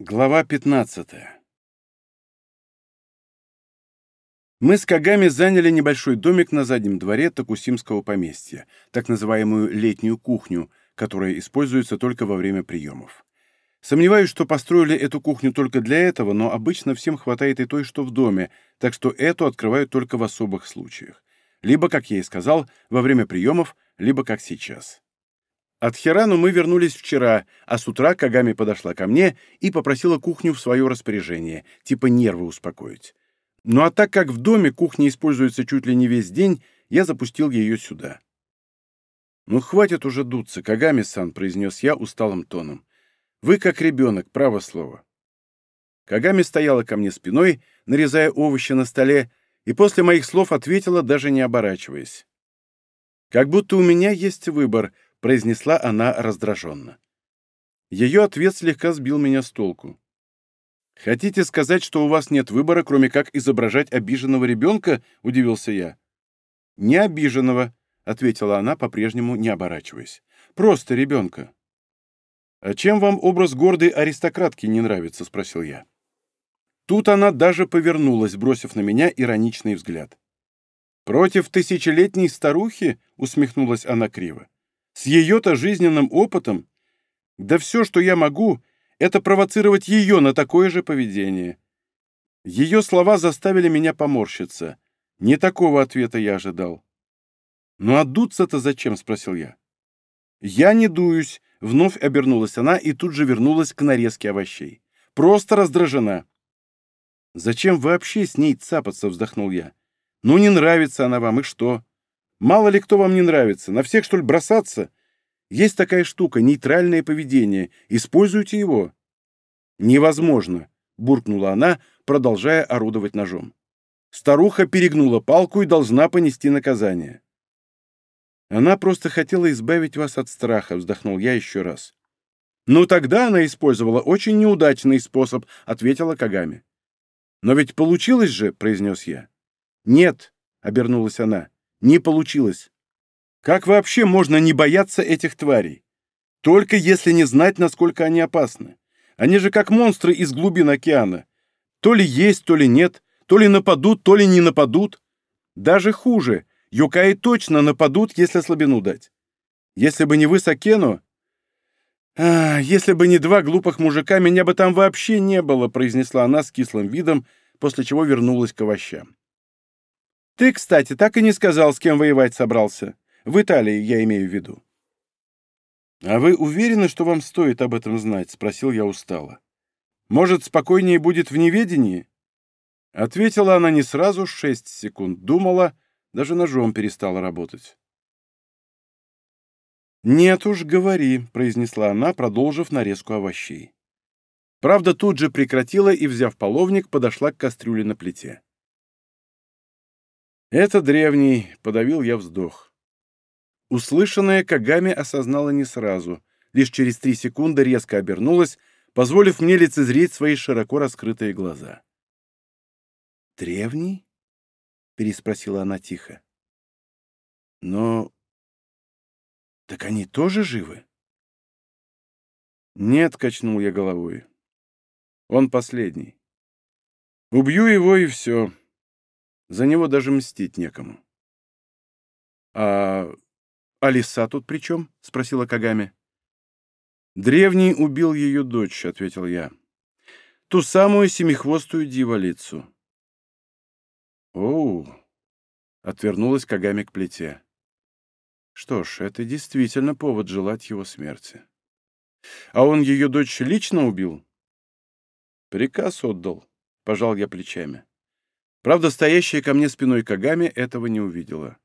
Глава 15 Мы с Кагами заняли небольшой домик на заднем дворе Токусимского поместья, так называемую летнюю кухню, которая используется только во время приемов. Сомневаюсь, что построили эту кухню только для этого, но обычно всем хватает и той, что в доме, так что эту открывают только в особых случаях. Либо, как я и сказал, во время приемов, либо как сейчас. От Хирану мы вернулись вчера, а с утра Кагами подошла ко мне и попросила кухню в свое распоряжение, типа нервы успокоить. Ну а так как в доме кухня используется чуть ли не весь день, я запустил ее сюда. «Ну, хватит уже дуться, Кагами-сан», — произнес я усталым тоном. «Вы как ребенок, право слово». Кагами стояла ко мне спиной, нарезая овощи на столе, и после моих слов ответила, даже не оборачиваясь. «Как будто у меня есть выбор», — произнесла она раздраженно. Ее ответ слегка сбил меня с толку. «Хотите сказать, что у вас нет выбора, кроме как изображать обиженного ребенка?» — удивился я. «Не обиженного», — ответила она, по-прежнему не оборачиваясь. «Просто ребенка». «А чем вам образ гордой аристократки не нравится?» — спросил я. Тут она даже повернулась, бросив на меня ироничный взгляд. «Против тысячелетней старухи?» — усмехнулась она криво. С ее-то жизненным опытом? Да все, что я могу, это провоцировать ее на такое же поведение. Ее слова заставили меня поморщиться. Не такого ответа я ожидал. «Ну а дуться-то зачем?» — спросил я. «Я не дуюсь», — вновь обернулась она и тут же вернулась к нарезке овощей. «Просто раздражена». «Зачем вообще с ней цапаться?» — вздохнул я. «Ну не нравится она вам, и что? Мало ли кто вам не нравится. На всех, что ли, бросаться? Есть такая штука — нейтральное поведение. Используйте его». «Невозможно», — буркнула она, продолжая орудовать ножом. Старуха перегнула палку и должна понести наказание. «Она просто хотела избавить вас от страха», — вздохнул я еще раз. «Ну, тогда она использовала очень неудачный способ», — ответила Кагами. «Но ведь получилось же», — произнес я. «Нет», — обернулась она. Не получилось. Как вообще можно не бояться этих тварей? Только если не знать, насколько они опасны. Они же как монстры из глубин океана. То ли есть, то ли нет, то ли нападут, то ли не нападут. Даже хуже. Юкаи точно нападут, если слабину дать. Если бы не вы с Акену... «А, если бы не два глупых мужика, меня бы там вообще не было», произнесла она с кислым видом, после чего вернулась к овощам. Ты, кстати, так и не сказал, с кем воевать собрался. В Италии, я имею в виду. «А вы уверены, что вам стоит об этом знать?» — спросил я устало. «Может, спокойнее будет в неведении?» Ответила она не сразу, шесть секунд. Думала, даже ножом перестала работать. «Нет уж, говори», — произнесла она, продолжив нарезку овощей. Правда, тут же прекратила и, взяв половник, подошла к кастрюле на плите. «Это древний», — подавил я вздох. Услышанное Кагами осознала не сразу, лишь через три секунды резко обернулась, позволив мне лицезреть свои широко раскрытые глаза. «Древний?» — переспросила она тихо. «Но... так они тоже живы?» «Нет», — качнул я головой. «Он последний. Убью его, и все. За него даже мстить некому. «А Алиса тут при чем?» — спросила Кагами. «Древний убил ее дочь», — ответил я. «Ту самую семихвостую дьяволицу». «Оу!» — отвернулась Кагами к плите. «Что ж, это действительно повод желать его смерти. А он ее дочь лично убил?» «Приказ отдал», — пожал я плечами. Правда, стоящая ко мне спиной Кагами этого не увидела.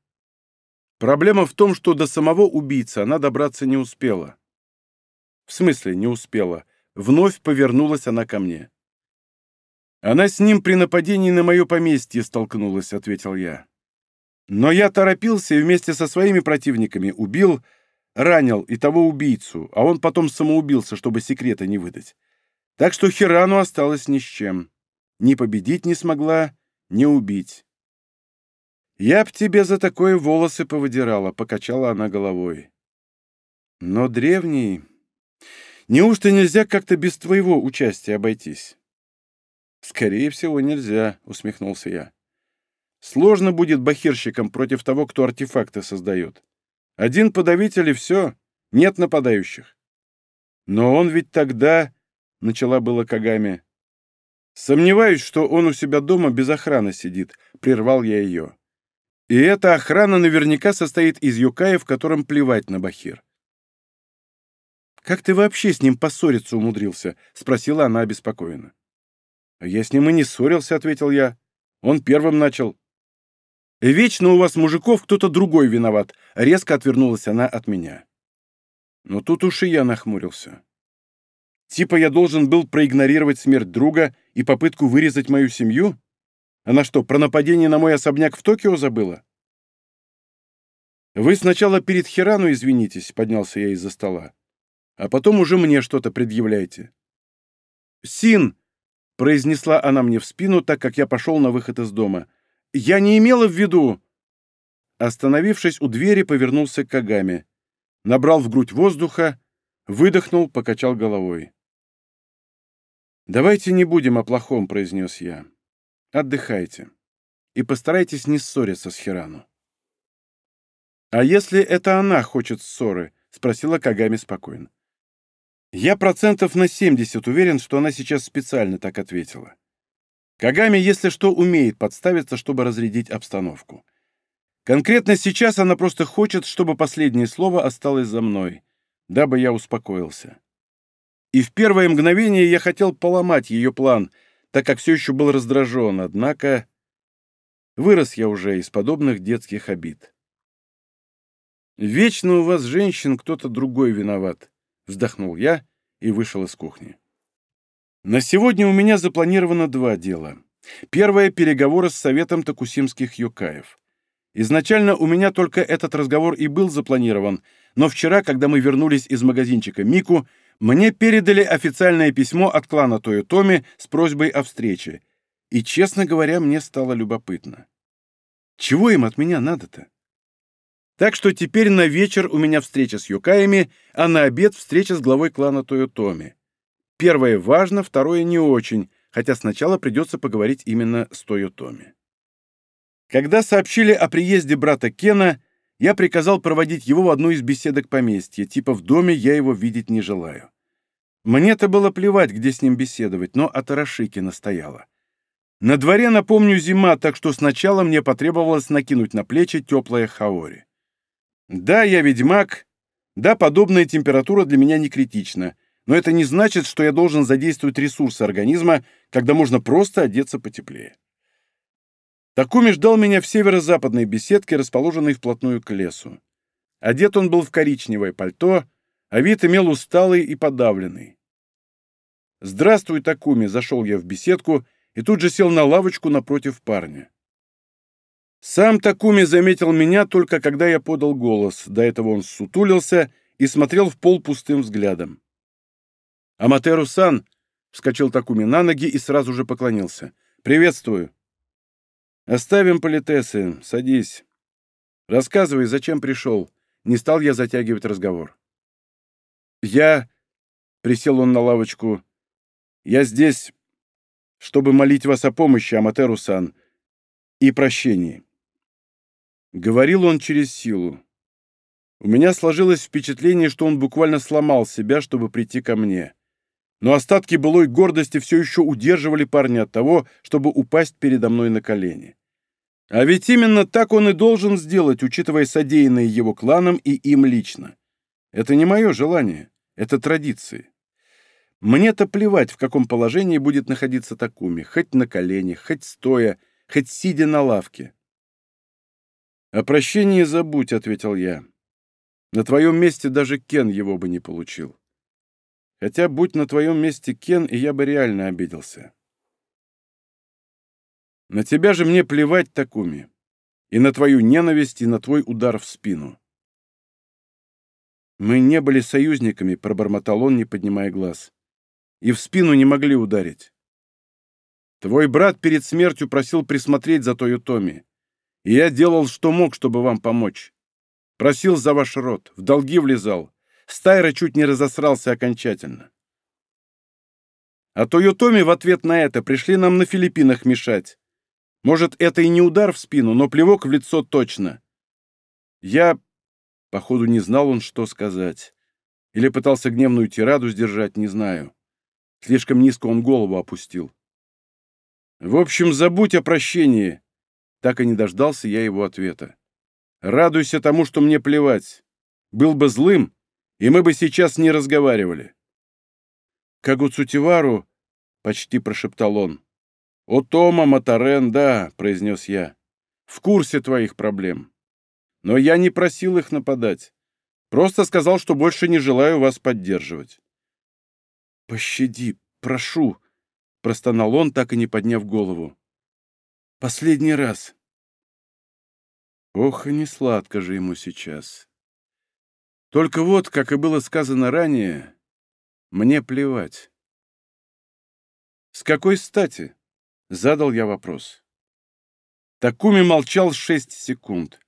Проблема в том, что до самого убийцы она добраться не успела. В смысле, не успела. Вновь повернулась она ко мне. Она с ним при нападении на мое поместье столкнулась, ответил я. Но я торопился и вместе со своими противниками убил, ранил и того убийцу, а он потом самоубился, чтобы секрета не выдать. Так что Хирану осталось ни с чем. Ни победить не смогла, не убить. «Я б тебе за такое волосы повыдирала», — покачала она головой. «Но древний... Неужто нельзя как-то без твоего участия обойтись?» «Скорее всего, нельзя», — усмехнулся я. «Сложно будет бахирщикам против того, кто артефакты создает. Один подавитель и все, нет нападающих». «Но он ведь тогда...» — начала было Кагами. «Сомневаюсь, что он у себя дома без охраны сидит», — прервал я ее. «И эта охрана наверняка состоит из юкаев, которым плевать на Бахир». «Как ты вообще с ним поссориться умудрился?» — спросила она обеспокоенно. «Я с ним и не ссорился», — ответил я. «Он первым начал». «Вечно у вас, мужиков, кто-то другой виноват», — резко отвернулась она от меня. Но тут уж и я нахмурился. Типа я должен был проигнорировать смерть друга и попытку вырезать мою семью? Она что, про нападение на мой особняк в Токио забыла? «Вы сначала перед Хирану извинитесь», — поднялся я из-за стола. «А потом уже мне что-то предъявляйте». «Син!» — произнесла она мне в спину, так как я пошел на выход из дома. «Я не имела в виду...» Остановившись у двери, повернулся к Кагаме. Набрал в грудь воздуха, выдохнул, покачал головой. «Давайте не будем о плохом», — произнес я. «Отдыхайте. И постарайтесь не ссориться с Хирану». «А если это она хочет ссоры?» — спросила Кагами спокойно. Я процентов на 70 уверен, что она сейчас специально так ответила. Кагами, если что, умеет подставиться, чтобы разрядить обстановку. Конкретно сейчас она просто хочет, чтобы последнее слово осталось за мной, дабы я успокоился. И в первое мгновение я хотел поломать ее план, так как все еще был раздражен, однако вырос я уже из подобных детских обид. «Вечно у вас, женщин, кто-то другой виноват», Вздохнул я и вышел из кухни. На сегодня у меня запланировано два дела. Первое — переговоры с Советом Токусимских юкаев. Изначально у меня только этот разговор и был запланирован, но вчера, когда мы вернулись из магазинчика Мику, мне передали официальное письмо от клана Тойотоми с просьбой о встрече. И, честно говоря, мне стало любопытно. Чего им от меня надо-то? Так что теперь на вечер у меня встреча с юкаями, а на обед встреча с главой клана Тойотоми. Первое важно, второе не очень, хотя сначала придется поговорить именно с Тойотоми. Когда сообщили о приезде брата Кена, я приказал проводить его в одну из беседок поместья, типа в доме я его видеть не желаю. Мне-то было плевать, где с ним беседовать, но Атарашики настояла. На дворе, напомню, зима, так что сначала мне потребовалось накинуть на плечи теплое хаори. Да, я ведьмак. Да, подобная температура для меня не критична. Но это не значит, что я должен задействовать ресурсы организма, когда можно просто одеться потеплее. Такуми ждал меня в северо-западной беседке, расположенной вплотную к лесу. Одет он был в коричневое пальто, а вид имел усталый и подавленный. «Здравствуй, Такуми!» — зашел я в беседку и тут же сел на лавочку напротив парня. Сам Такуми заметил меня только когда я подал голос. До этого он сутулился и смотрел в пол пустым взглядом. «Аматеру-сан!» — вскочил Такуми на ноги и сразу же поклонился. «Приветствую!» «Оставим политесы. Садись. Рассказывай, зачем пришел?» Не стал я затягивать разговор. «Я...» — присел он на лавочку. «Я здесь, чтобы молить вас о помощи, Аматеру-сан, и прощении». Говорил он через силу. У меня сложилось впечатление, что он буквально сломал себя, чтобы прийти ко мне. Но остатки былой гордости все еще удерживали парня от того, чтобы упасть передо мной на колени. А ведь именно так он и должен сделать, учитывая содеянное его кланом и им лично. Это не мое желание, это традиции. Мне-то плевать, в каком положении будет находиться Такуми, хоть на коленях, хоть стоя, хоть сидя на лавке. «О прощении забудь», — ответил я. «На твоем месте даже Кен его бы не получил. Хотя, будь на твоем месте Кен, и я бы реально обиделся». «На тебя же мне плевать, Такуми. И на твою ненависть, и на твой удар в спину». «Мы не были союзниками», — пробормотал он, не поднимая глаз. «И в спину не могли ударить. Твой брат перед смертью просил присмотреть за Тойотоми. И я делал, что мог, чтобы вам помочь. Просил за ваш род, в долги влезал. Стайра чуть не разосрался окончательно. А Тойотоми в ответ на это пришли нам на Филиппинах мешать. Может, это и не удар в спину, но плевок в лицо точно. Я, походу, не знал он, что сказать. Или пытался гневную тираду сдержать, не знаю. Слишком низко он голову опустил. В общем, забудь о прощении. Так и не дождался я его ответа. Радуйся тому, что мне плевать. Был бы злым, и мы бы сейчас не разговаривали. «Кагуцутивару», — почти прошептал он. «О, Тома, Матарен, да», — произнес я. «В курсе твоих проблем. Но я не просил их нападать. Просто сказал, что больше не желаю вас поддерживать». «Пощади, прошу», — простонал он, так и не подняв голову. «Последний раз». Ох, и не сладко же ему сейчас. Только вот, как и было сказано ранее, мне плевать. «С какой стати?» — задал я вопрос. Такуми молчал шесть секунд.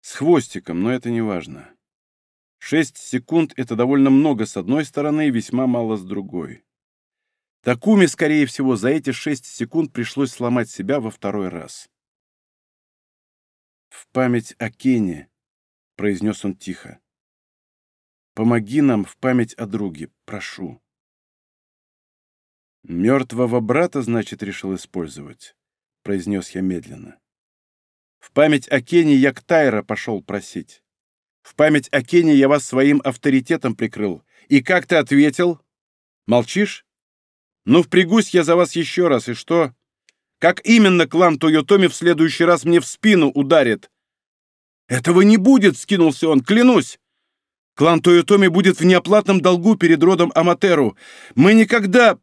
С хвостиком, но это не важно. Шесть секунд — это довольно много с одной стороны и весьма мало с другой. Такуми, скорее всего, за эти шесть секунд пришлось сломать себя во второй раз. «В память о Кене», — произнес он тихо. «Помоги нам в память о друге, прошу». «Мертвого брата, значит, решил использовать», — произнес я медленно. «В память о Кене я к Тайра пошел просить. В память о Кене я вас своим авторитетом прикрыл. И как ты ответил? Молчишь? Ну, впрягусь я за вас еще раз, и что? Как именно клан Тойотоми в следующий раз мне в спину ударит? Этого не будет, скинулся он, клянусь. Клан Тойотоми будет в неоплатном долгу перед родом Аматеру. Мы никогда...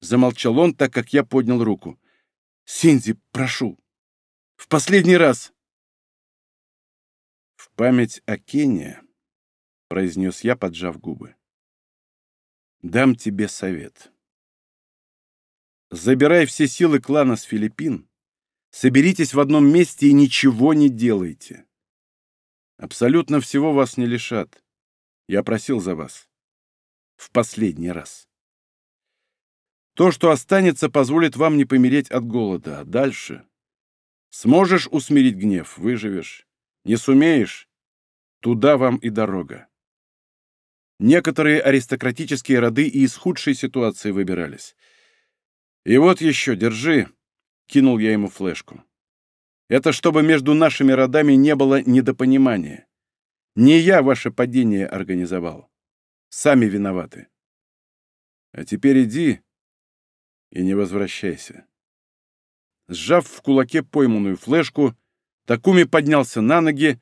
Замолчал он, так как я поднял руку. Синзи, прошу. В последний раз. В память о Кене, произнес я, поджав губы. Дам тебе совет. Забирай все силы клана с Филиппин, соберитесь в одном месте и ничего не делайте. Абсолютно всего вас не лишат. Я просил за вас. В последний раз. То, что останется, позволит вам не помереть от голода, а дальше... Сможешь усмирить гнев, выживешь. Не сумеешь — туда вам и дорога. Некоторые аристократические роды и из худшей ситуации выбирались. «И вот еще, держи!» — кинул я ему флешку. «Это чтобы между нашими родами не было недопонимания. Не я ваше падение организовал. Сами виноваты. А теперь иди и не возвращайся». Сжав в кулаке пойманную флешку, Такуми поднялся на ноги,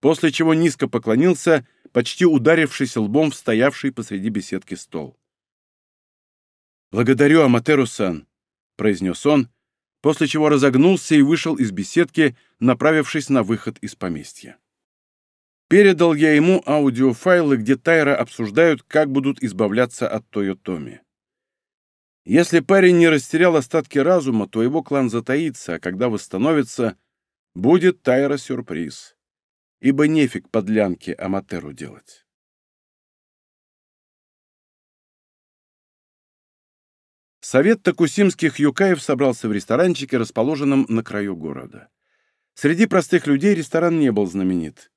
после чего низко поклонился, почти ударившись лбом в стоявший посреди беседки стол. «Благодарю, Аматеру-сан», — произнес он, после чего разогнулся и вышел из беседки, направившись на выход из поместья. Передал я ему аудиофайлы, где Тайра обсуждают, как будут избавляться от Тойотоми. Если парень не растерял остатки разума, то его клан затаится, а когда восстановится, будет Тайра сюрприз. Ибо нефиг подлянки Аматеру делать. Совет такусимских юкаев собрался в ресторанчике, расположенном на краю города. Среди простых людей ресторан не был знаменит.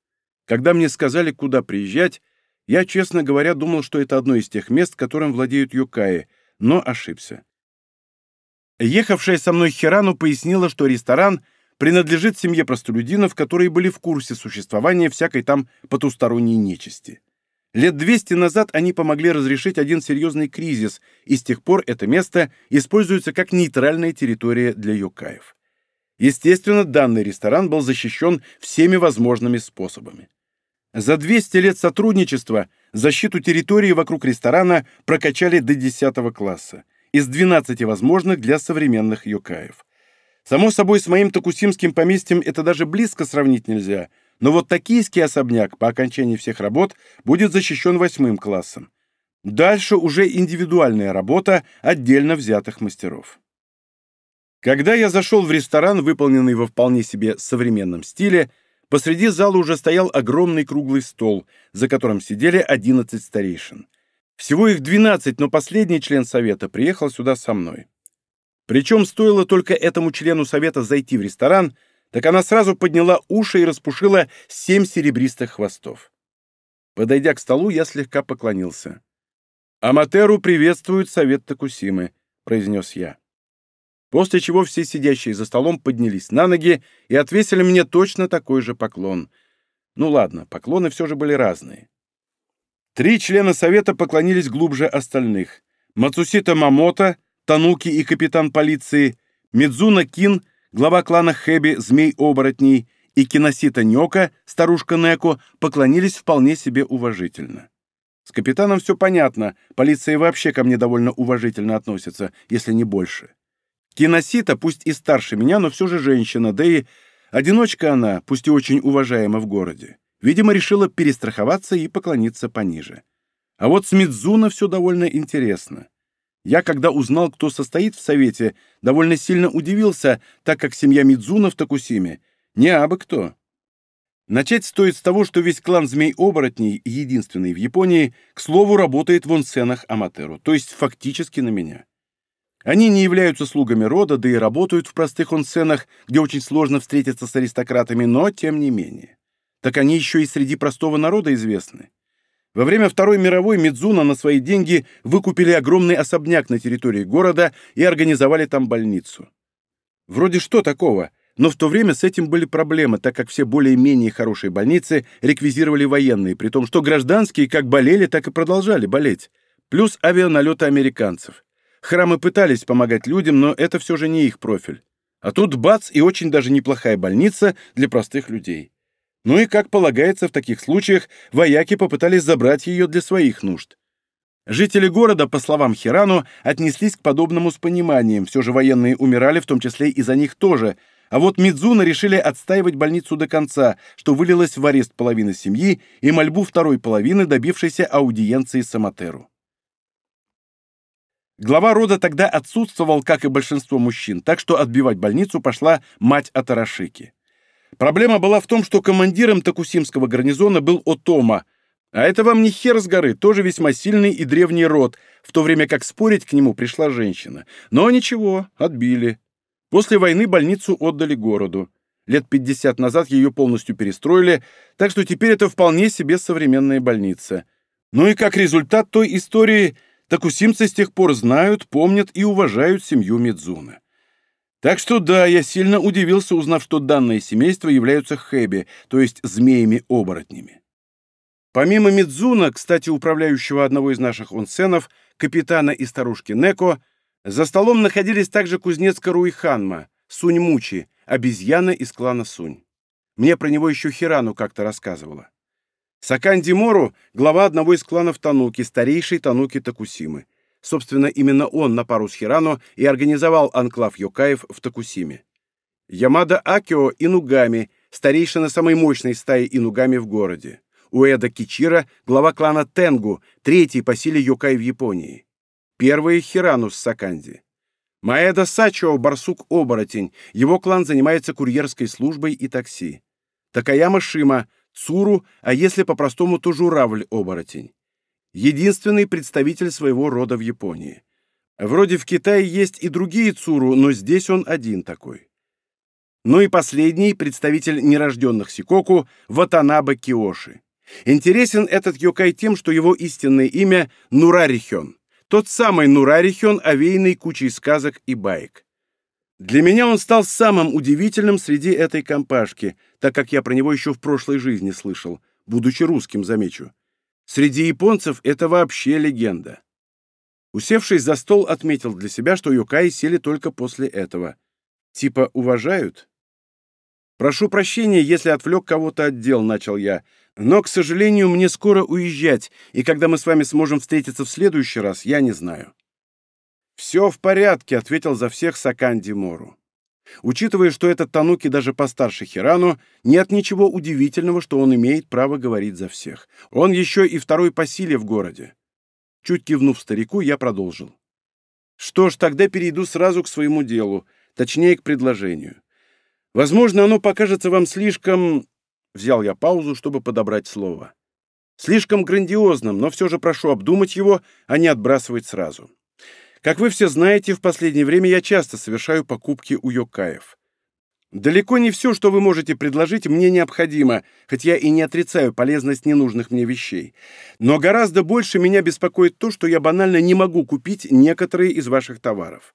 Когда мне сказали, куда приезжать, я, честно говоря, думал, что это одно из тех мест, которым владеют юкаи, но ошибся. Ехавшая со мной Хирану пояснила, что ресторан принадлежит семье простолюдинов, которые были в курсе существования всякой там потусторонней нечисти. Лет 200 назад они помогли разрешить один серьезный кризис, и с тех пор это место используется как нейтральная территория для юкаев. Естественно, данный ресторан был защищен всеми возможными способами. За 200 лет сотрудничества защиту территории вокруг ресторана прокачали до 10 класса, из 12 возможных для современных юкаев. Само собой, с моим токусимским поместьем это даже близко сравнить нельзя – но вот токийский особняк по окончании всех работ будет защищен восьмым классом. Дальше уже индивидуальная работа отдельно взятых мастеров. Когда я зашел в ресторан, выполненный во вполне себе современном стиле, Посреди зала уже стоял огромный круглый стол, за которым сидели 11 старейшин. Всего их 12, но последний член совета приехал сюда со мной. Причем стоило только этому члену совета зайти в ресторан, так она сразу подняла уши и распушила семь серебристых хвостов. Подойдя к столу, я слегка поклонился. «Аматеру приветствует совет Такусимы», — произнес я. После чего все сидящие за столом поднялись на ноги и отвесили мне точно такой же поклон. Ну ладно, поклоны все же были разные. Три члена совета поклонились глубже остальных. Мацусита Мамото, Тануки и капитан полиции, Мидзуна Кин, глава клана Хэби, змей-оборотней, и Киносита Нёка, старушка Неко, поклонились вполне себе уважительно. С капитаном все понятно, полиция вообще ко мне довольно уважительно относится, если не больше. Киносита, пусть и старше меня, но все же женщина, да и одиночка она, пусть и очень уважаема в городе. Видимо, решила перестраховаться и поклониться пониже. А вот с Мидзуна все довольно интересно. Я, когда узнал, кто состоит в совете, довольно сильно удивился, так как семья Мидзуна в Токусиме не абы кто. Начать стоит с того, что весь клан змей-оборотней, единственный в Японии, к слову, работает в онсенах Аматеру, то есть фактически на меня. Они не являются слугами рода, да и работают в простых онсенах, где очень сложно встретиться с аристократами, но тем не менее. Так они еще и среди простого народа известны. Во время Второй мировой Мидзуна на свои деньги выкупили огромный особняк на территории города и организовали там больницу. Вроде что такого – но в то время с этим были проблемы, так как все более-менее хорошие больницы реквизировали военные, при том, что гражданские как болели, так и продолжали болеть. Плюс авианалеты американцев. Храмы пытались помогать людям, но это все же не их профиль. А тут бац и очень даже неплохая больница для простых людей. Ну и, как полагается в таких случаях, вояки попытались забрать ее для своих нужд. Жители города, по словам Хирану, отнеслись к подобному с пониманием, все же военные умирали, в том числе и за них тоже – а вот Мидзуна решили отстаивать больницу до конца, что вылилось в арест половины семьи и мольбу второй половины, добившейся аудиенции Саматеру. Глава рода тогда отсутствовал, как и большинство мужчин, так что отбивать больницу пошла мать Атарашики. Проблема была в том, что командиром Такусимского гарнизона был Отома, а это вам не хер с горы, тоже весьма сильный и древний род, в то время как спорить к нему пришла женщина. Но ничего, отбили. После войны больницу отдали городу. Лет 50 назад ее полностью перестроили, так что теперь это вполне себе современная больница. Ну и как результат той истории, такусимцы с тех пор знают, помнят и уважают семью Мидзуна. Так что да, я сильно удивился, узнав, что данное семейство являются хэби, то есть змеями-оборотнями. Помимо Мидзуна, кстати, управляющего одного из наших онсенов, капитана и старушки Неко, за столом находились также кузнец Каруиханма, Сунь Мучи, обезьяна из клана Сунь. Мне про него еще Хирану как-то рассказывала. Сакан Димору — глава одного из кланов Тануки, старейший Тануки Такусимы. Собственно, именно он на пару с Хирану и организовал анклав Йокаев в Такусиме. Ямада Акио — Инугами, старейшина самой мощной стаи Инугами в городе. Уэда Кичира — глава клана Тенгу, третий по силе Йокай в Японии. Первый — Хиранус Саканди. Маэда Сачо — барсук-оборотень. Его клан занимается курьерской службой и такси. Такаяма Шима — Цуру, а если по-простому, то журавль-оборотень. Единственный представитель своего рода в Японии. Вроде в Китае есть и другие Цуру, но здесь он один такой. Ну и последний представитель нерожденных Сикоку — Ватанаба Киоши. Интересен этот Йокай тем, что его истинное имя — Нурарихен. Тот самый Нурарихен, овеянный кучей сказок и баек. Для меня он стал самым удивительным среди этой компашки, так как я про него еще в прошлой жизни слышал, будучи русским, замечу. Среди японцев это вообще легенда. Усевшись за стол, отметил для себя, что Йокаи сели только после этого. Типа уважают? «Прошу прощения, если отвлек кого-то от дел», — начал я. «Но, к сожалению, мне скоро уезжать, и когда мы с вами сможем встретиться в следующий раз, я не знаю». «Все в порядке», — ответил за всех Саканди Мору. Учитывая, что этот Тануки даже постарше Хирану, нет ничего удивительного, что он имеет право говорить за всех. Он еще и второй по силе в городе. Чуть кивнув старику, я продолжил. Что ж, тогда перейду сразу к своему делу, точнее, к предложению. Возможно, оно покажется вам слишком взял я паузу, чтобы подобрать слово. Слишком грандиозным, но все же прошу обдумать его, а не отбрасывать сразу. Как вы все знаете, в последнее время я часто совершаю покупки у Йокаев. Далеко не все, что вы можете предложить, мне необходимо, хоть я и не отрицаю полезность ненужных мне вещей. Но гораздо больше меня беспокоит то, что я банально не могу купить некоторые из ваших товаров.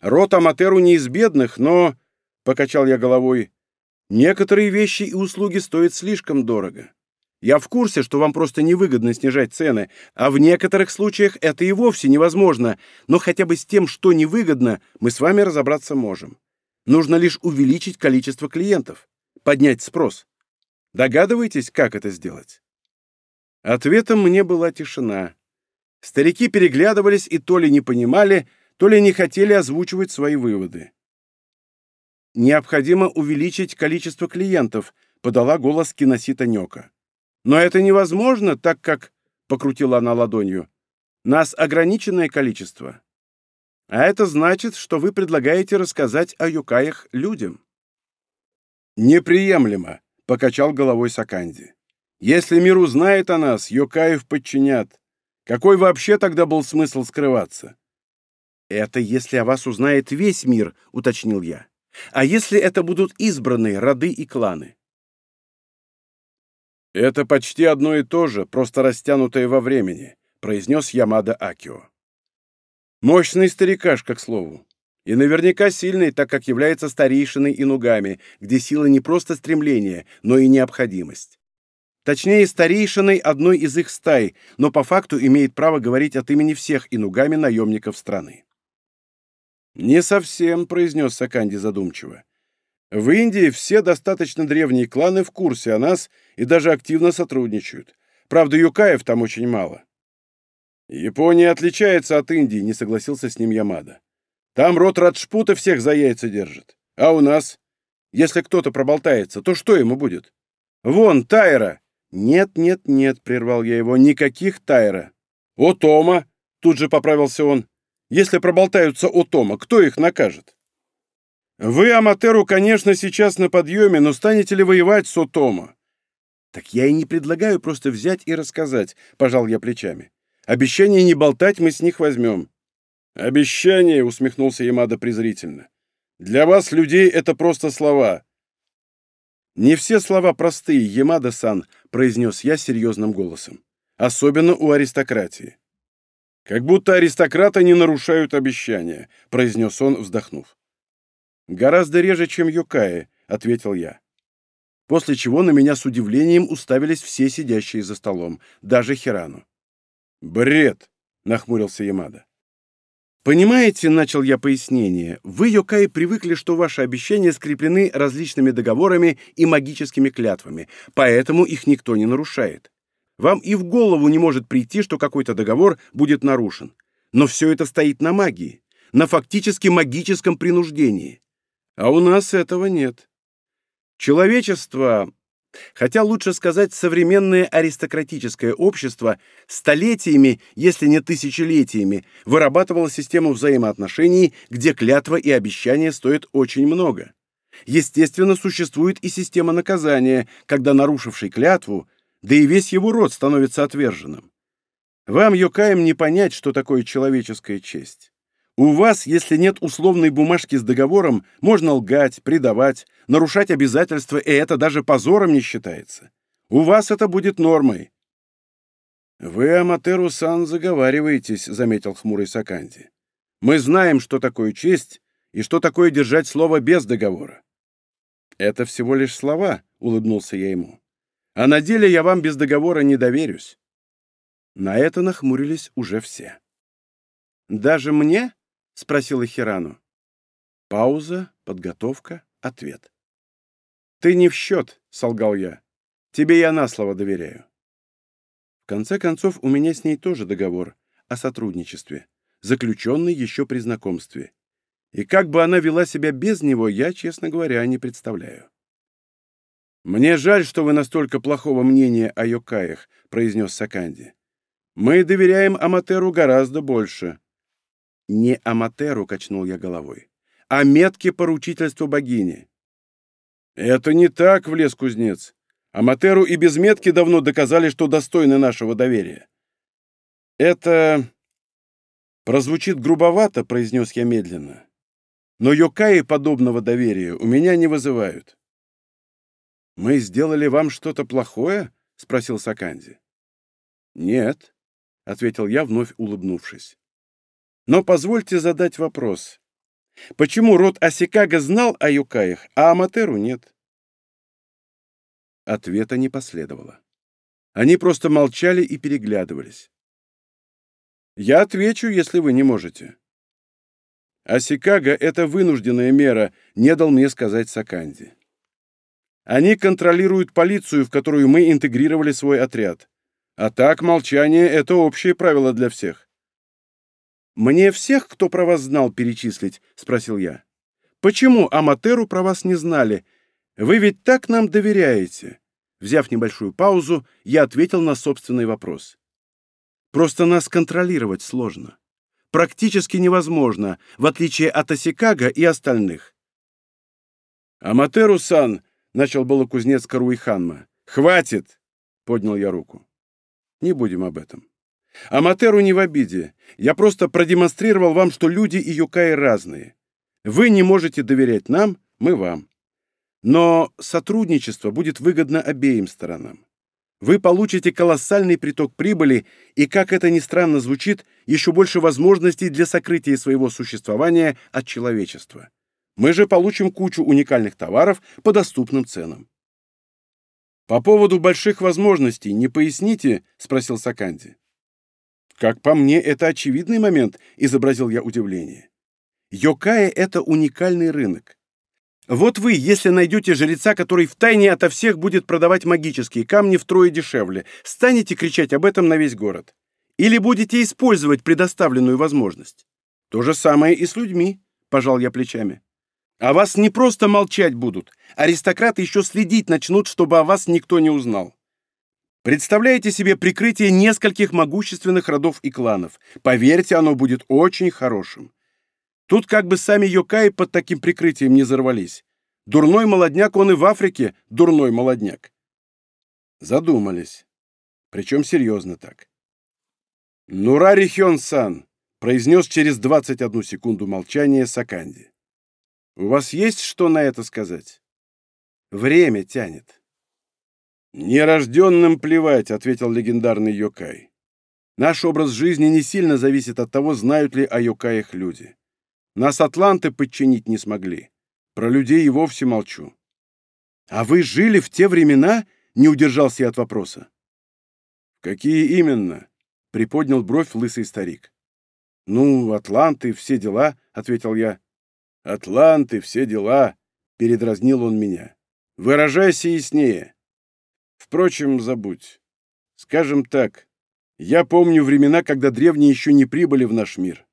Рот Аматеру не из бедных, но, — покачал я головой, — некоторые вещи и услуги стоят слишком дорого. Я в курсе, что вам просто невыгодно снижать цены, а в некоторых случаях это и вовсе невозможно, но хотя бы с тем, что невыгодно, мы с вами разобраться можем. Нужно лишь увеличить количество клиентов, поднять спрос. Догадываетесь, как это сделать? Ответом мне была тишина. Старики переглядывались и то ли не понимали, то ли не хотели озвучивать свои выводы. «Необходимо увеличить количество клиентов», — подала голос киносита Нёка. «Но это невозможно, так как...» — покрутила она ладонью. «Нас ограниченное количество. А это значит, что вы предлагаете рассказать о юкаях людям. Неприемлемо, покачал головой Саканди. Если мир узнает о нас, юкаев подчинят. Какой вообще тогда был смысл скрываться? Это если о вас узнает весь мир, уточнил я. А если это будут избранные роды и кланы? Это почти одно и то же, просто растянутое во времени, произнес Ямада Акио. Мощный старикашка, к слову. И наверняка сильный, так как является старейшиной Инугами, где сила не просто стремление, но и необходимость. Точнее, старейшиной одной из их стай, но по факту имеет право говорить от имени всех Инугами наемников страны. «Не совсем», — произнес Саканди задумчиво. «В Индии все достаточно древние кланы в курсе о нас и даже активно сотрудничают. Правда, юкаев там очень мало. «Япония отличается от Индии», — не согласился с ним Ямада. «Там род Раджпута всех за яйца держит. А у нас? Если кто-то проболтается, то что ему будет? Вон, Тайра!» «Нет, нет, нет», — прервал я его, — «никаких Тайра». «О, Тома!» — тут же поправился он. «Если проболтаются о Тома, кто их накажет?» «Вы, Аматеру, конечно, сейчас на подъеме, но станете ли воевать с Отома?» «Так я и не предлагаю просто взять и рассказать», — пожал я плечами. Обещание не болтать мы с них возьмем». «Обещание», — усмехнулся Ямада презрительно. «Для вас, людей, это просто слова». «Не все слова простые, Ямада-сан», — произнес я серьезным голосом. «Особенно у аристократии». «Как будто аристократы не нарушают обещания», — произнес он, вздохнув. «Гораздо реже, чем Йокаи», — ответил я. После чего на меня с удивлением уставились все сидящие за столом, даже Хирану. «Бред!» — нахмурился Ямада. «Понимаете, — начал я пояснение, — вы, Йокаи, привыкли, что ваши обещания скреплены различными договорами и магическими клятвами, поэтому их никто не нарушает. Вам и в голову не может прийти, что какой-то договор будет нарушен. Но все это стоит на магии, на фактически магическом принуждении. А у нас этого нет. Человечество, Хотя лучше сказать современное аристократическое общество столетиями, если не тысячелетиями, вырабатывало систему взаимоотношений, где клятва и обещания стоят очень много. Естественно, существует и система наказания, когда нарушивший клятву, да и весь его род становится отверженным. Вам, Йокаем, не понять, что такое человеческая честь. У вас, если нет условной бумажки с договором, можно лгать, предавать, нарушать обязательства, и это даже позором не считается. У вас это будет нормой. «Вы, Аматеру-сан, заговариваетесь», — заметил хмурый Саканди. «Мы знаем, что такое честь и что такое держать слово без договора». «Это всего лишь слова», — улыбнулся я ему. «А на деле я вам без договора не доверюсь». На это нахмурились уже все. «Даже мне?» — спросила Хирану. Пауза, подготовка, ответ. «Ты не в счет», — солгал я. «Тебе я на слово доверяю». В конце концов, у меня с ней тоже договор о сотрудничестве, заключенный еще при знакомстве. И как бы она вела себя без него, я, честно говоря, не представляю. «Мне жаль, что вы настолько плохого мнения о Йокаях», — произнес Саканди. «Мы доверяем Аматеру гораздо больше». «Не Аматеру», — качнул я головой, — «а метке поручительства богини». «Это не так», — влез кузнец. Аматеру и Безметки давно доказали, что достойны нашего доверия. Это прозвучит грубовато, произнес я медленно. Но Йокаи подобного доверия у меня не вызывают. «Мы сделали вам что-то плохое?» — спросил Саканди. «Нет», — ответил я, вновь улыбнувшись. «Но позвольте задать вопрос. Почему род Асикага знал о Юкаях, а Аматеру нет?» Ответа не последовало. Они просто молчали и переглядывались. «Я отвечу, если вы не можете». «Асикага — это вынужденная мера», — не дал мне сказать Саканди. Они контролируют полицию, в которую мы интегрировали свой отряд. А так, молчание — это общее правило для всех. «Мне всех, кто про вас знал, перечислить?» — спросил я. «Почему Аматеру про вас не знали? Вы ведь так нам доверяете?» Взяв небольшую паузу, я ответил на собственный вопрос. «Просто нас контролировать сложно. Практически невозможно, в отличие от Осикага и остальных». «Аматеру-сан!» Начал было кузнец Каруиханма. «Хватит!» — поднял я руку. «Не будем об этом. Аматеру не в обиде. Я просто продемонстрировал вам, что люди и юкаи разные. Вы не можете доверять нам, мы вам. Но сотрудничество будет выгодно обеим сторонам. Вы получите колоссальный приток прибыли и, как это ни странно звучит, еще больше возможностей для сокрытия своего существования от человечества. Мы же получим кучу уникальных товаров по доступным ценам. «По поводу больших возможностей не поясните?» — спросил Саканди. «Как по мне, это очевидный момент», — изобразил я удивление. «Йокая — это уникальный рынок. Вот вы, если найдете жреца, который втайне ото всех будет продавать магические камни втрое дешевле, станете кричать об этом на весь город. Или будете использовать предоставленную возможность. То же самое и с людьми», — пожал я плечами. А вас не просто молчать будут. Аристократы еще следить начнут, чтобы о вас никто не узнал. Представляете себе прикрытие нескольких могущественных родов и кланов. Поверьте, оно будет очень хорошим. Тут как бы сами Йокаи под таким прикрытием не взорвались. Дурной молодняк он и в Африке, дурной молодняк. Задумались. Причем серьезно так. «Нурари Хён-сан», — произнес через 21 секунду молчания Саканди. У вас есть что на это сказать? Время тянет. «Нерожденным плевать», — ответил легендарный Йокай. «Наш образ жизни не сильно зависит от того, знают ли о Йокаях люди. Нас атланты подчинить не смогли. Про людей и вовсе молчу». «А вы жили в те времена?» — не удержался я от вопроса. «Какие именно?» — приподнял бровь лысый старик. «Ну, атланты, все дела», — ответил я. Атланты, все дела, — передразнил он меня. Выражайся яснее. Впрочем, забудь. Скажем так, я помню времена, когда древние еще не прибыли в наш мир.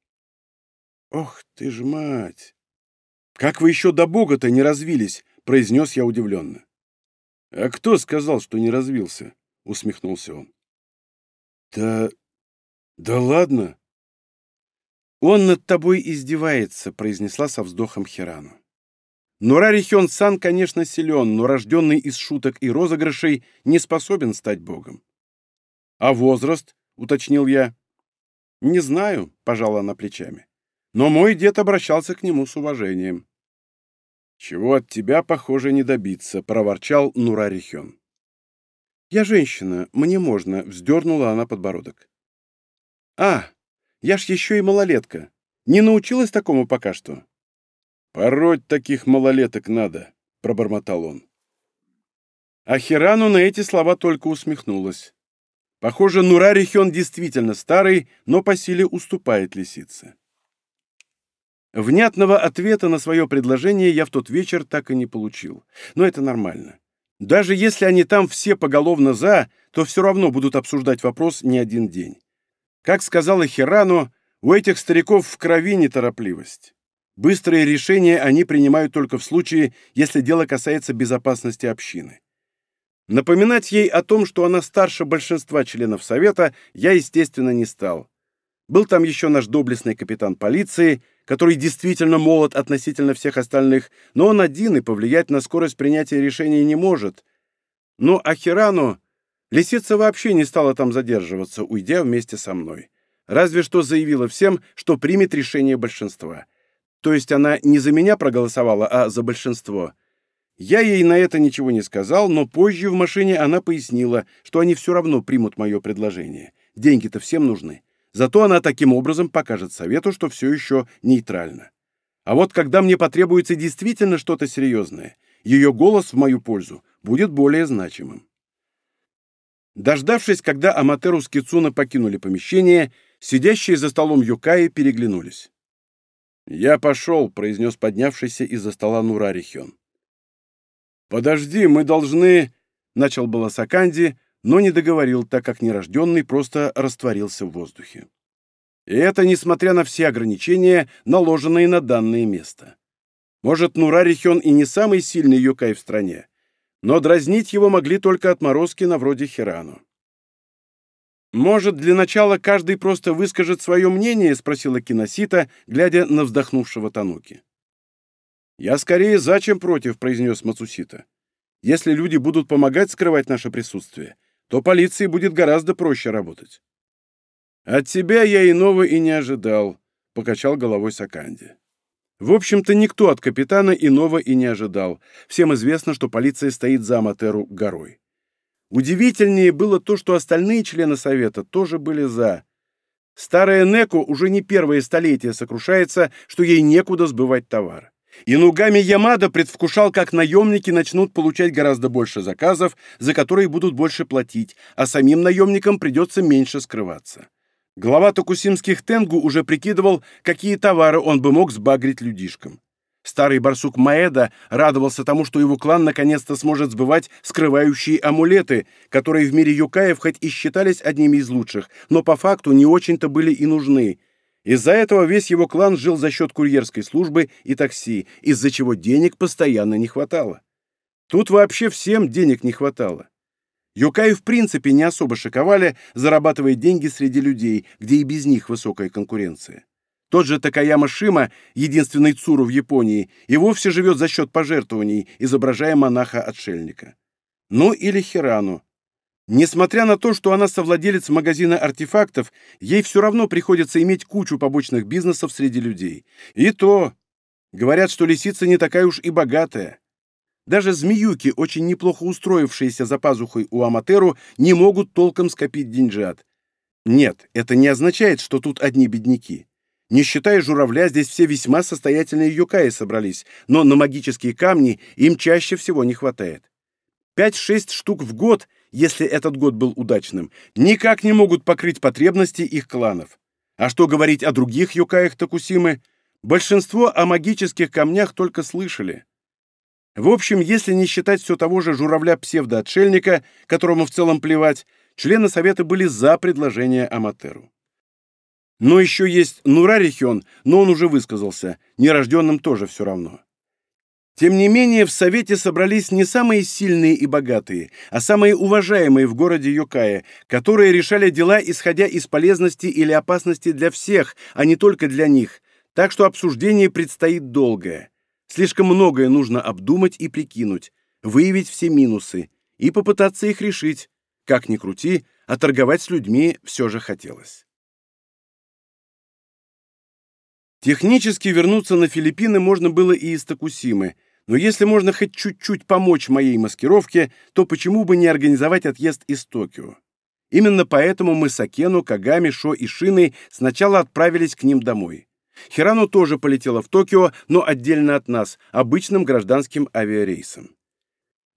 Ох ты ж мать! Как вы еще до Бога-то не развились, — произнес я удивленно. А кто сказал, что не развился? — усмехнулся он. Да... да ладно, «Он над тобой издевается», — произнесла со вздохом Хирану. Нурари Хён-сан, конечно, силен, но рожденный из шуток и розыгрышей не способен стать богом. «А возраст?» — уточнил я. «Не знаю», — пожала она плечами. «Но мой дед обращался к нему с уважением». «Чего от тебя, похоже, не добиться», — проворчал Нурари Хён. «Я женщина, мне можно», — вздернула она подбородок. «А, я ж еще и малолетка. Не научилась такому пока что?» «Пороть таких малолеток надо», — пробормотал он. А Хирану на эти слова только усмехнулась. Похоже, Нурарихен действительно старый, но по силе уступает лисице. Внятного ответа на свое предложение я в тот вечер так и не получил. Но это нормально. Даже если они там все поголовно «за», то все равно будут обсуждать вопрос не один день. Как сказала Хирану, у этих стариков в крови неторопливость. Быстрые решения они принимают только в случае, если дело касается безопасности общины. Напоминать ей о том, что она старше большинства членов Совета, я, естественно, не стал. Был там еще наш доблестный капитан полиции, который действительно молод относительно всех остальных, но он один и повлиять на скорость принятия решений не может. Ну, а Хирану... Лисица вообще не стала там задерживаться, уйдя вместе со мной. Разве что заявила всем, что примет решение большинства. То есть она не за меня проголосовала, а за большинство. Я ей на это ничего не сказал, но позже в машине она пояснила, что они все равно примут мое предложение. Деньги-то всем нужны. Зато она таким образом покажет совету, что все еще нейтрально. А вот когда мне потребуется действительно что-то серьезное, ее голос в мою пользу будет более значимым. Дождавшись, когда Аматеру с Кицуна покинули помещение, сидящие за столом Юкаи переглянулись. «Я пошел», — произнес поднявшийся из-за стола Нурарихен. «Подожди, мы должны...» — начал было Саканди, но не договорил, так как нерожденный просто растворился в воздухе. И это несмотря на все ограничения, наложенные на данное место. Может, Нурарихен и не самый сильный юкай в стране, но дразнить его могли только отморозки на вроде Хирану. «Может, для начала каждый просто выскажет свое мнение?» — спросила Киносита, глядя на вздохнувшего Тануки. «Я скорее за, чем против», — произнес Мацусита. «Если люди будут помогать скрывать наше присутствие, то полиции будет гораздо проще работать». «От тебя я иного и не ожидал», — покачал головой Саканди. В общем-то, никто от капитана иного и не ожидал. Всем известно, что полиция стоит за Аматеру горой. Удивительнее было то, что остальные члены Совета тоже были за. Старая Неко уже не первое столетие сокрушается, что ей некуда сбывать товар. Инугами Ямада предвкушал, как наемники начнут получать гораздо больше заказов, за которые будут больше платить, а самим наемникам придется меньше скрываться. Глава токусимских тенгу уже прикидывал, какие товары он бы мог сбагрить людишкам. Старый барсук Маэда радовался тому, что его клан наконец-то сможет сбывать скрывающие амулеты, которые в мире юкаев хоть и считались одними из лучших, но по факту не очень-то были и нужны. Из-за этого весь его клан жил за счет курьерской службы и такси, из-за чего денег постоянно не хватало. Тут вообще всем денег не хватало. Юкаи в принципе не особо шиковали, зарабатывая деньги среди людей, где и без них высокая конкуренция. Тот же Такаяма Шима, единственный Цуру в Японии, и вовсе живет за счет пожертвований, изображая монаха-отшельника. Ну или Хирану. Несмотря на то, что она совладелец магазина артефактов, ей все равно приходится иметь кучу побочных бизнесов среди людей. И то... Говорят, что лисица не такая уж и богатая. Даже змеюки, очень неплохо устроившиеся за пазухой у Аматеру, не могут толком скопить деньжат. Нет, это не означает, что тут одни бедняки. Не считая журавля, здесь все весьма состоятельные юкаи собрались, но на магические камни им чаще всего не хватает. Пять-шесть штук в год, если этот год был удачным, никак не могут покрыть потребности их кланов. А что говорить о других юкаях Токусимы? Большинство о магических камнях только слышали. В общем, если не считать все того же журавля-псевдоотшельника, которому в целом плевать, члены Совета были за предложение Аматеру. Но еще есть Нурарихион, но он уже высказался, нерожденным тоже все равно. Тем не менее, в Совете собрались не самые сильные и богатые, а самые уважаемые в городе Йокая, которые решали дела, исходя из полезности или опасности для всех, а не только для них, так что обсуждение предстоит долгое. Слишком многое нужно обдумать и прикинуть, выявить все минусы и попытаться их решить. Как ни крути, а торговать с людьми все же хотелось. Технически вернуться на Филиппины можно было и из Токусимы, но если можно хоть чуть-чуть помочь моей маскировке, то почему бы не организовать отъезд из Токио? Именно поэтому мы с Акену, Кагами, Шо и Шиной сначала отправились к ним домой. Хирану тоже полетела в Токио, но отдельно от нас, обычным гражданским авиарейсом.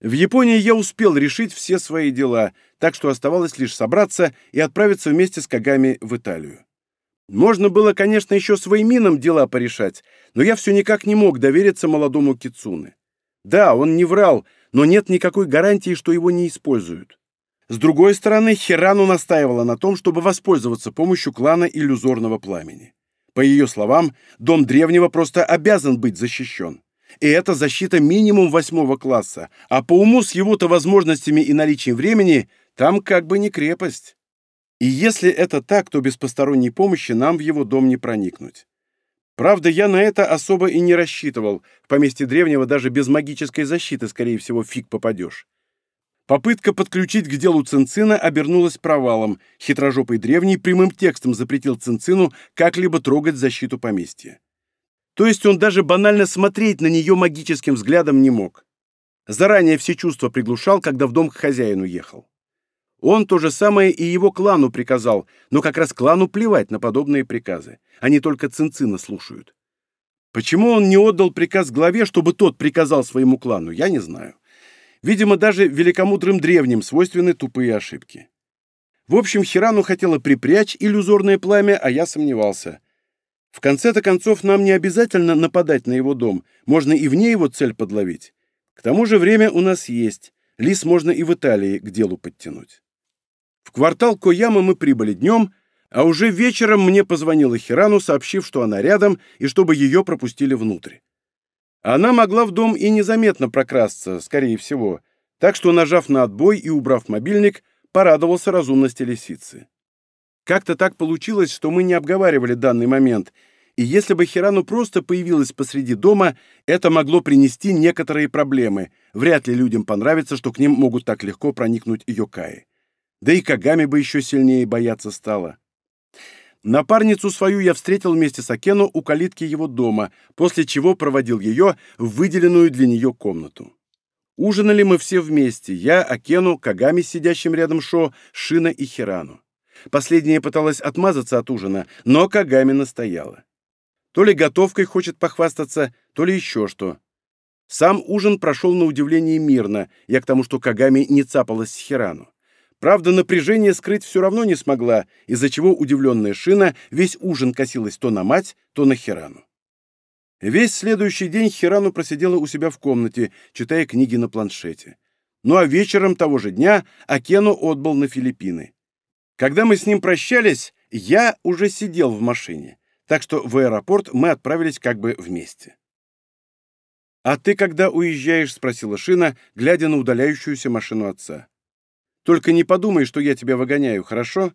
В Японии я успел решить все свои дела, так что оставалось лишь собраться и отправиться вместе с Кагами в Италию. Можно было, конечно, еще с Веймином дела порешать, но я все никак не мог довериться молодому Кицуне. Да, он не врал, но нет никакой гарантии, что его не используют. С другой стороны, Хирану настаивала на том, чтобы воспользоваться помощью клана иллюзорного пламени. По ее словам, дом древнего просто обязан быть защищен. И это защита минимум восьмого класса, а по уму с его-то возможностями и наличием времени там как бы не крепость. И если это так, то без посторонней помощи нам в его дом не проникнуть. Правда, я на это особо и не рассчитывал. В поместье древнего даже без магической защиты, скорее всего, фиг попадешь. Попытка подключить к делу Цинцина обернулась провалом. Хитрожопый древний прямым текстом запретил Цинцину как-либо трогать защиту поместья. То есть он даже банально смотреть на нее магическим взглядом не мог. Заранее все чувства приглушал, когда в дом к хозяину ехал. Он то же самое и его клану приказал, но как раз клану плевать на подобные приказы. Они только Цинцина слушают. Почему он не отдал приказ главе, чтобы тот приказал своему клану, я не знаю. Видимо, даже великомудрым древним свойственны тупые ошибки. В общем, Хирану хотела припрячь иллюзорное пламя, а я сомневался. В конце-то концов, нам не обязательно нападать на его дом, можно и вне его цель подловить. К тому же время у нас есть, лис можно и в Италии к делу подтянуть. В квартал Кояма мы прибыли днем, а уже вечером мне позвонила Хирану, сообщив, что она рядом и чтобы ее пропустили внутрь. Она могла в дом и незаметно прокрасться, скорее всего, так что, нажав на отбой и убрав мобильник, порадовался разумности лисицы. Как-то так получилось, что мы не обговаривали данный момент, и если бы Хирану просто появилась посреди дома, это могло принести некоторые проблемы. Вряд ли людям понравится, что к ним могут так легко проникнуть Йокаи. Да и Кагами бы еще сильнее бояться стало. Напарницу свою я встретил вместе с Акену у калитки его дома, после чего проводил ее в выделенную для нее комнату. Ужинали мы все вместе, я, Акену, Кагами, сидящим рядом Шо, Шина и Хирану. Последняя пыталась отмазаться от ужина, но Кагами настояла. То ли готовкой хочет похвастаться, то ли еще что. Сам ужин прошел на удивление мирно, я к тому, что Кагами не цапалась с Хирану. Правда, напряжение скрыть все равно не смогла, из-за чего удивленная Шина весь ужин косилась то на мать, то на Хирану. Весь следующий день Хирану просидела у себя в комнате, читая книги на планшете. Ну а вечером того же дня Акену отбыл на Филиппины. Когда мы с ним прощались, я уже сидел в машине, так что в аэропорт мы отправились как бы вместе. «А ты когда уезжаешь?» — спросила Шина, глядя на удаляющуюся машину отца. Только не подумай, что я тебя выгоняю, хорошо?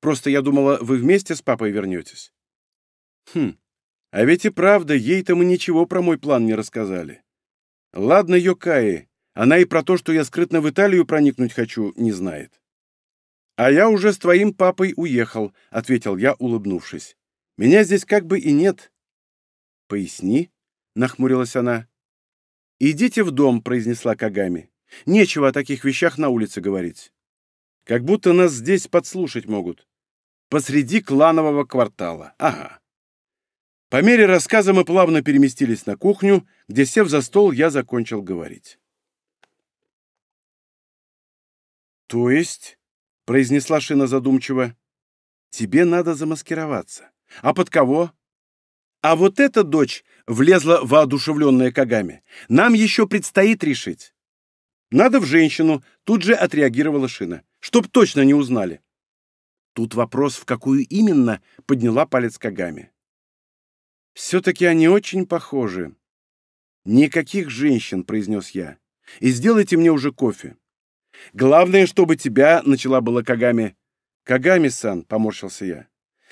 Просто я думала, вы вместе с папой вернетесь». «Хм, а ведь и правда, ей-то мы ничего про мой план не рассказали. Ладно, Йокаи, она и про то, что я скрытно в Италию проникнуть хочу, не знает». «А я уже с твоим папой уехал», — ответил я, улыбнувшись. «Меня здесь как бы и нет». «Поясни», — нахмурилась она. «Идите в дом», — произнесла Кагами. Нечего о таких вещах на улице говорить. Как будто нас здесь подслушать могут. Посреди кланового квартала. Ага. По мере рассказа мы плавно переместились на кухню, где, сев за стол, я закончил говорить. «То есть?» — произнесла Шина задумчиво. «Тебе надо замаскироваться. А под кого?» «А вот эта дочь!» — влезла воодушевленная Кагами. «Нам еще предстоит решить. «Надо в женщину», — тут же отреагировала Шина. «Чтоб точно не узнали». «Тут вопрос, в какую именно?» — подняла палец Кагами. «Все-таки они очень похожи». «Никаких женщин», — произнес я. «И сделайте мне уже кофе». «Главное, чтобы тебя...» — начала была Кагами. «Кагами-сан», — поморщился я.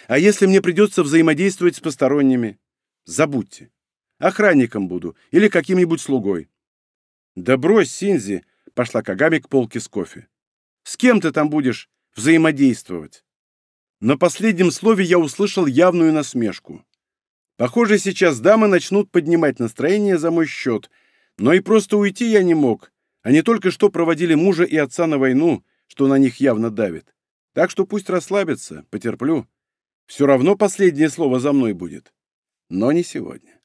«А если мне придется взаимодействовать с посторонними?» «Забудьте. Охранником буду или каким-нибудь слугой». «Да брось, Синзи!» Пошла Кагами к полке с кофе. «С кем ты там будешь взаимодействовать?» На последнем слове я услышал явную насмешку. Похоже, сейчас дамы начнут поднимать настроение за мой счет, но и просто уйти я не мог. Они только что проводили мужа и отца на войну, что на них явно давит. Так что пусть расслабятся, потерплю. Все равно последнее слово за мной будет. Но не сегодня.